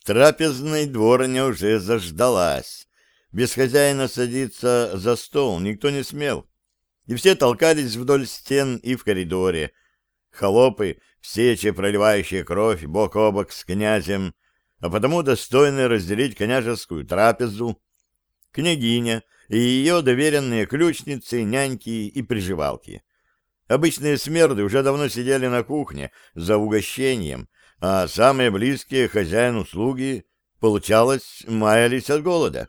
В трапезной дворня уже заждалась. Без хозяина садиться за стол никто не смел. И все толкались вдоль стен и в коридоре. Холопы, все, че проливающие кровь бок о бок с князем, а потому достойны разделить княжескую трапезу, княгиня и ее доверенные ключницы, няньки и приживалки. Обычные смерды уже давно сидели на кухне за угощением, а самые близкие хозяину слуги, получалось, маялись от голода.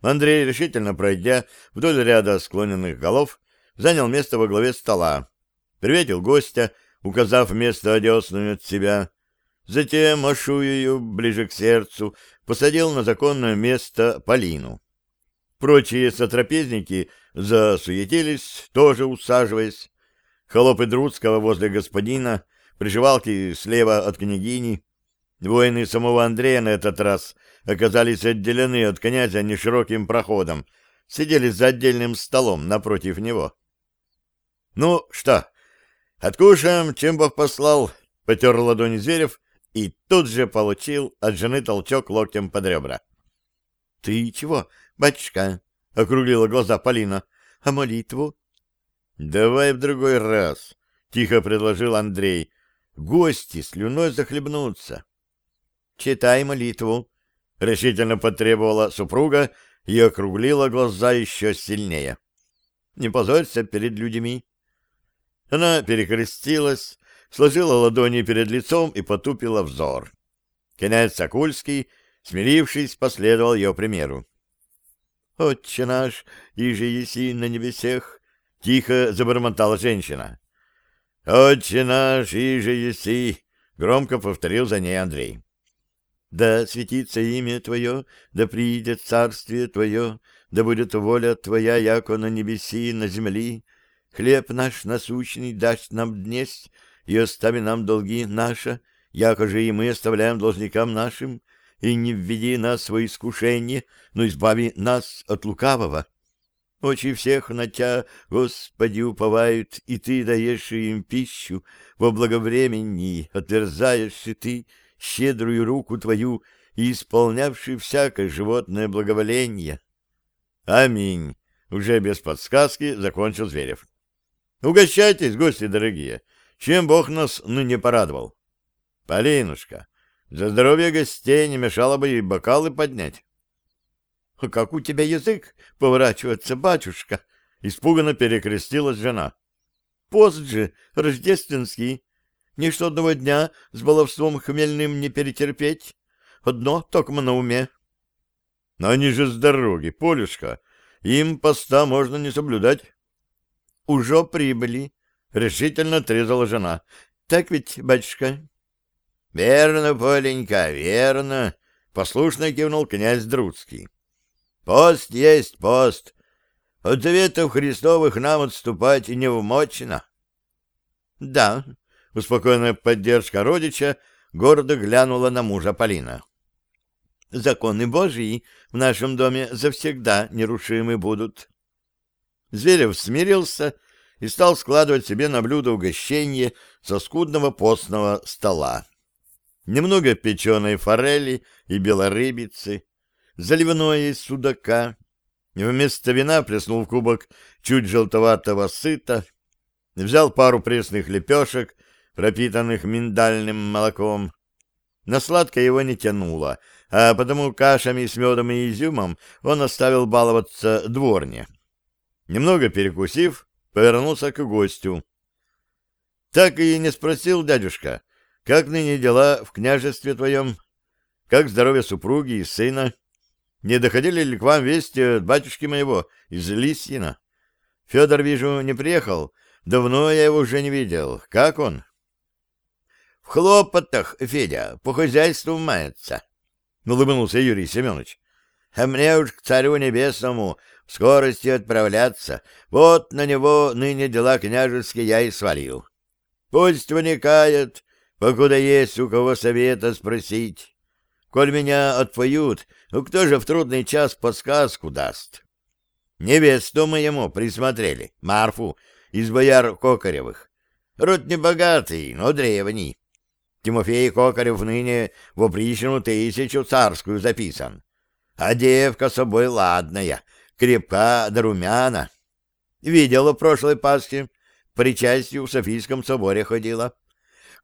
Андрей, решительно пройдя вдоль ряда склоненных голов, занял место во главе стола, приветил гостя, указав место одесную от себя, затем, машую ближе к сердцу, посадил на законное место Полину. Прочие сотрапезники засуетились, тоже усаживаясь. Холопы Друцкого возле господина, приживалки слева от княгини. Воины самого Андрея на этот раз оказались отделены от князя нешироким проходом, сидели за отдельным столом напротив него. — Ну что, откушаем, чем Бог послал? — потер ладони Зверев и тут же получил от жены толчок локтем под ребра. — Ты чего, батюшка? — округлила глаза Полина. — А молитву? — Давай в другой раз, — тихо предложил Андрей. — Гости слюной захлебнутся. — Читай молитву, — решительно потребовала супруга и округлила глаза еще сильнее. — Не позорься перед людьми. Она перекрестилась, сложила ладони перед лицом и потупила взор. Князь Сокульский, смирившись, последовал ее примеру. «Отче наш, иже еси на небесех!» — тихо забормотала женщина. «Отче наш, иже еси!» — громко повторил за ней Андрей. «Да светится имя Твое, да приидет царствие Твое, да будет воля Твоя, яко на небеси и на земли. Хлеб наш насущный даст нам днесь, и остави нам долги наши, яко же и мы оставляем должникам нашим, и не введи нас во искушение, но избави нас от лукавого. Очи всех на Тя, Господи, уповают, и Ты даешь им пищу во благовремени, отверзаешь и Ты щедрую руку Твою и исполнявший всякое животное благоволение. Аминь. Уже без подсказки закончил Зверев. Угощайтесь, гости дорогие, чем Бог нас ныне порадовал. Полинушка, за здоровье гостей не мешало бы и бокалы поднять. — Как у тебя язык поворачивается, батюшка? — испуганно перекрестилась жена. — Пост же рождественский. Ничто одного дня с баловством хмельным не перетерпеть. Одно только на уме. — Но они же с дороги, Полюшка. Им поста можно не соблюдать. — Уже прибыли, — решительно отрезала жена. — Так ведь, батюшка? — Верно, Поленька, верно, — послушно кивнул князь Друцкий. — Пост есть пост. От заветов Христовых нам отступать и вмочено. — Да, — успокоенная поддержка родича гордо глянула на мужа Полина. — Законы Божьи в нашем доме завсегда нерушимы будут. Зверев смирился и стал складывать себе на блюдо угощение со скудного постного стола немного печеной форели и белорыбицы, заливное из судака. Вместо вина плеснул в кубок чуть желтоватого сыта, взял пару пресных лепешек, пропитанных миндальным молоком. На сладкое его не тянуло, а потому кашами с медом и изюмом он оставил баловаться дворне. Немного перекусив, повернулся к гостю. — Так и не спросил дядюшка, как ныне дела в княжестве твоем? Как здоровье супруги и сына? Не доходили ли к вам вести от батюшки моего из Лисина? Федор, вижу, не приехал. Давно я его уже не видел. Как он? — В хлопотах, Федя, по хозяйству мается, — улыбнулся Юрий Семенович. — А мне уж к царю небесному в скорости отправляться. Вот на него ныне дела княжеские я и свалил. Пусть вникает, покуда есть у кого совета спросить. Коль меня отпоют, ну кто же в трудный час подсказку даст? Невесту мы ему присмотрели, Марфу, из бояр Кокаревых. Род небогатый, но древний. Тимофей Кокарев ныне в опричину тысячу царскую записан. А девка собой ладная, крепка да румяна. Видела в прошлой Пасхе, причастью в Софийском соборе ходила.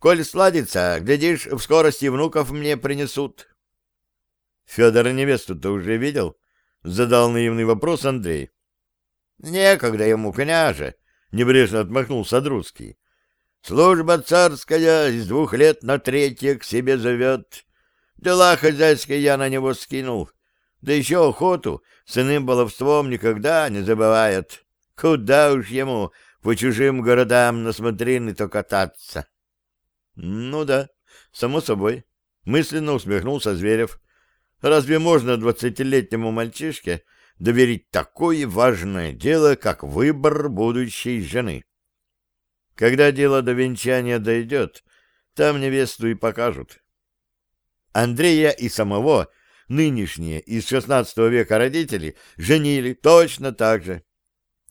Коль сладится, глядишь, в скорости внуков мне принесут. Федор невесту-то уже видел? Задал наивный вопрос Андрей. Некогда ему, княже, небрежно отмахнулся Друцкий. Служба царская из двух лет на третье к себе зовет. Дела хозяйские я на него скинул. Да еще охоту с иным баловством никогда не забывает. Куда уж ему по чужим городам на смотрины-то кататься? Ну да, само собой. Мысленно усмехнулся Зверев. Разве можно двадцатилетнему мальчишке доверить такое важное дело, как выбор будущей жены? Когда дело до венчания дойдет, там невесту и покажут. Андрея и самого нынешние из XVI века родители женили точно так же.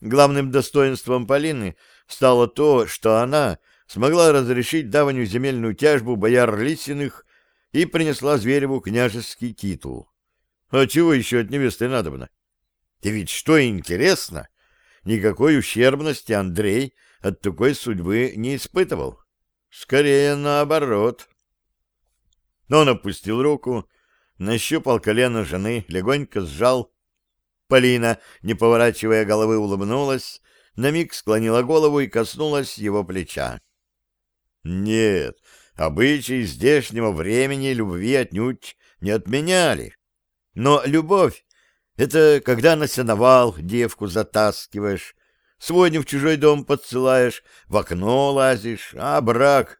Главным достоинством Полины стало то, что она смогла разрешить давнюю земельную тяжбу бояр Лисиных и принесла Звереву княжеский титул. А чего еще от невесты надобно? И ведь что интересно, никакой ущербности Андрей от такой судьбы не испытывал. Скорее наоборот. Но он опустил руку, нащупал колено жены, легонько сжал. Полина, не поворачивая головы, улыбнулась, на миг склонила голову и коснулась его плеча. Нет, обычаи здешнего времени любви отнюдь не отменяли. Но любовь — это когда на сеновал девку затаскиваешь, Сводню в чужой дом подсылаешь, в окно лазишь, а брак...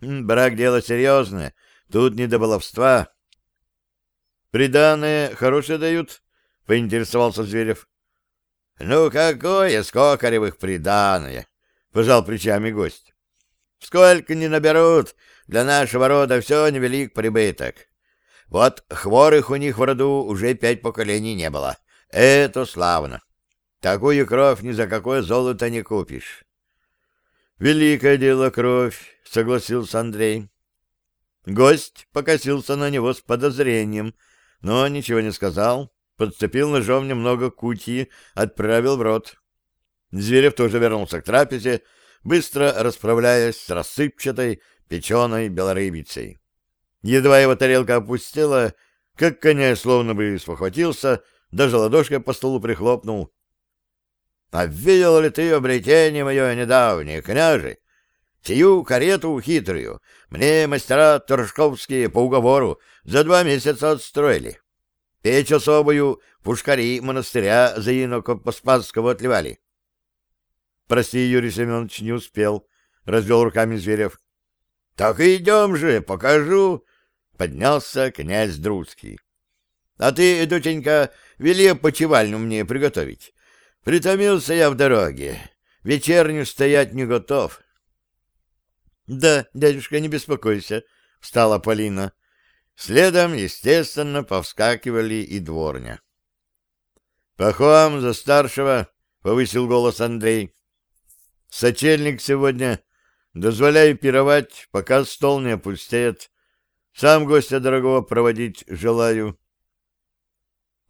Брак — дело серьезное, тут не до баловства. — Приданное хорошее дают? — поинтересовался Зверев. — Ну, какое скокаревых приданное? — пожал плечами гость. — Сколько не наберут, для нашего рода все невелик прибыток. Вот хворых у них в роду уже пять поколений не было. Это славно. Такую кровь ни за какое золото не купишь. Великое дело кровь, согласился Андрей. Гость покосился на него с подозрением, но ничего не сказал, подцепил ножом немного кутьи, отправил в рот. Зверев тоже вернулся к трапезе, быстро расправляясь с рассыпчатой печеной белорыбицей. Едва его тарелка опустела, как коня словно бы спохватился, даже ладошкой по столу прихлопнул. А видел ли ты обретение мое недавнее, княже? Сию карету хитрую мне мастера Торжковские по уговору за два месяца отстроили. Печь особую пушкари монастыря за Инокопоспасского отливали. Прости, Юрий Семенович, не успел, — развел руками Зверев. — Так идем же, покажу, — поднялся князь Друцкий. — А ты, доченька, вели почевальню мне приготовить. Притомился я в дороге. Вечерню стоять не готов. — Да, дядюшка, не беспокойся, — встала Полина. Следом, естественно, повскакивали и дворня. — Пахом за старшего, — повысил голос Андрей. — Сочельник сегодня. Дозволяю пировать, пока стол не опустеет. Сам гостя дорогого проводить желаю.